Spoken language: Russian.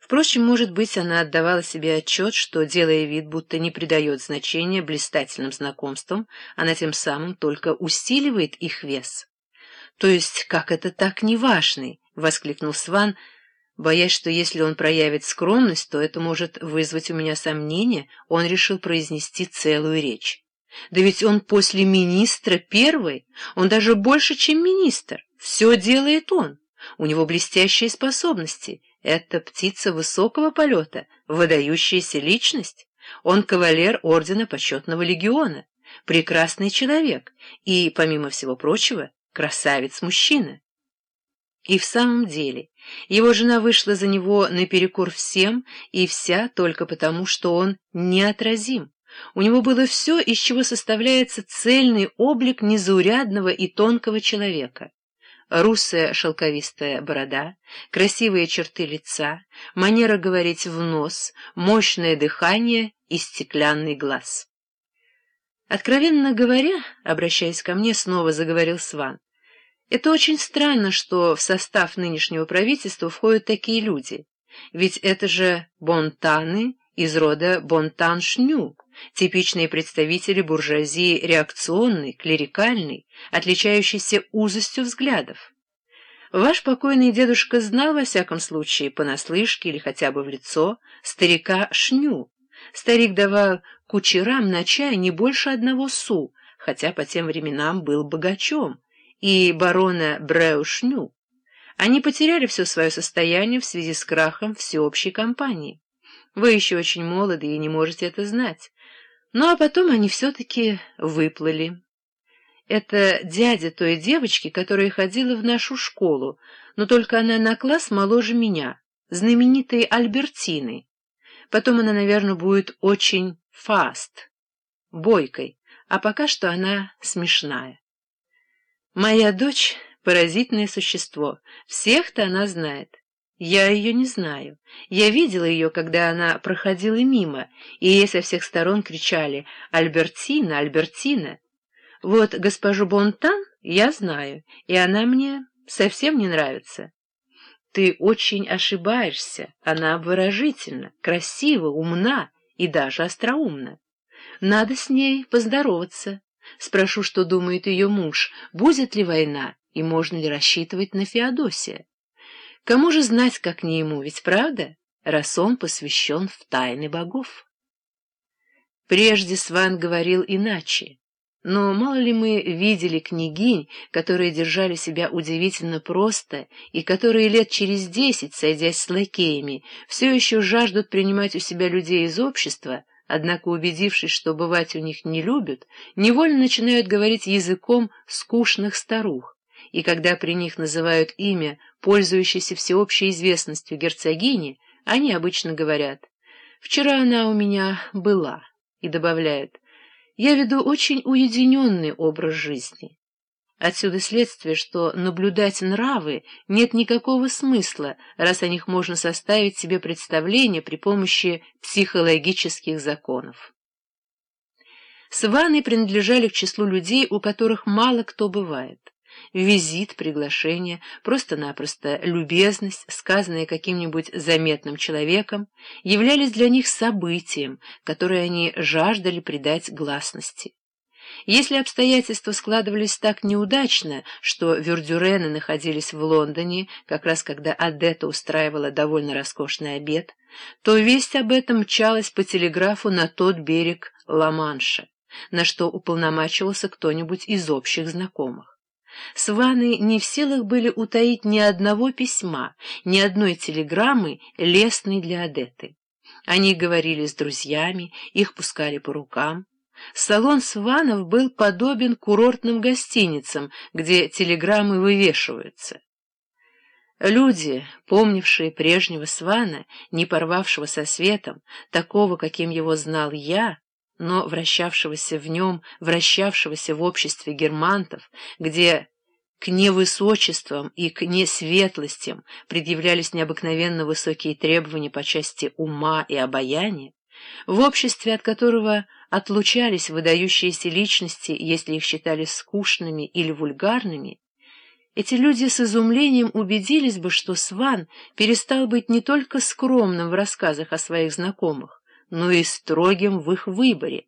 Впрочем, может быть, она отдавала себе отчет, что, делая вид, будто не придает значения блистательным знакомствам, она тем самым только усиливает их вес. «То есть, как это так неважный?» — воскликнул Сван, боясь, что если он проявит скромность, то это может вызвать у меня сомнение, он решил произнести целую речь. «Да ведь он после министра первый, он даже больше, чем министр, все делает он, у него блестящие способности». Это птица высокого полета, выдающаяся личность. Он кавалер Ордена Почетного Легиона, прекрасный человек и, помимо всего прочего, красавец-мужчина. И в самом деле, его жена вышла за него наперекор всем и вся только потому, что он неотразим. У него было все, из чего составляется цельный облик незаурядного и тонкого человека русая шелковистая борода, красивые черты лица, манера говорить в нос, мощное дыхание и стеклянный глаз. Откровенно говоря, обращаясь ко мне, снова заговорил Сван, это очень странно, что в состав нынешнего правительства входят такие люди, ведь это же бонтаны из рода бонтан-шню, типичные представители буржуазии реакционной, клерикальной, отличающейся узостью взглядов. Ваш покойный дедушка знал, во всяком случае, понаслышке или хотя бы в лицо, старика Шню. Старик давал кучерам на чай не больше одного су, хотя по тем временам был богачом, и барона Бреу Шню. Они потеряли все свое состояние в связи с крахом всеобщей компании. Вы еще очень молоды и не можете это знать. Ну, а потом они все-таки выплыли. Это дядя той девочки, которая ходила в нашу школу, но только она на класс моложе меня, знаменитой Альбертины. Потом она, наверное, будет очень фаст, бойкой, а пока что она смешная. Моя дочь — поразительное существо, всех-то она знает. Я ее не знаю. Я видела ее, когда она проходила мимо, и ей со всех сторон кричали «Альбертина! Альбертина!». Вот госпожу Бонтан я знаю, и она мне совсем не нравится. Ты очень ошибаешься, она обворожительна, красива, умна и даже остроумна. Надо с ней поздороваться. Спрошу, что думает ее муж, будет ли война и можно ли рассчитывать на Феодосия. Кому же знать, как не ему, ведь правда, раз он посвящен в тайны богов? Прежде Сван говорил иначе, но мало ли мы видели княгинь, которые держали себя удивительно просто и которые лет через десять, сойдясь с лакеями, все еще жаждут принимать у себя людей из общества, однако, убедившись, что бывать у них не любят, невольно начинают говорить языком скучных старух и когда при них называют имя, пользующееся всеобщей известностью герцогини, они обычно говорят «Вчера она у меня была» и добавляют «Я веду очень уединенный образ жизни». Отсюда следствие, что наблюдать нравы нет никакого смысла, раз о них можно составить себе представление при помощи психологических законов. Сваны принадлежали к числу людей, у которых мало кто бывает. Визит, приглашение, просто-напросто любезность, сказанная каким-нибудь заметным человеком, являлись для них событием, которое они жаждали придать гласности. Если обстоятельства складывались так неудачно, что Вердюрены находились в Лондоне, как раз когда Адетта устраивала довольно роскошный обед, то весть об этом мчалась по телеграфу на тот берег Ла-Манша, на что уполномачивался кто-нибудь из общих знакомых. Сваны не в силах были утаить ни одного письма, ни одной телеграммы, лестной для Адеты. Они говорили с друзьями, их пускали по рукам. Салон Сванов был подобен курортным гостиницам, где телеграммы вывешиваются. Люди, помнившие прежнего Свана, не порвавшего со светом, такого, каким его знал я, но вращавшегося в нем, вращавшегося в обществе германтов, где к невысочествам и к несветлостям предъявлялись необыкновенно высокие требования по части ума и обаяния, в обществе, от которого отлучались выдающиеся личности, если их считали скучными или вульгарными, эти люди с изумлением убедились бы, что Сван перестал быть не только скромным в рассказах о своих знакомых, но и строгим в их выборе.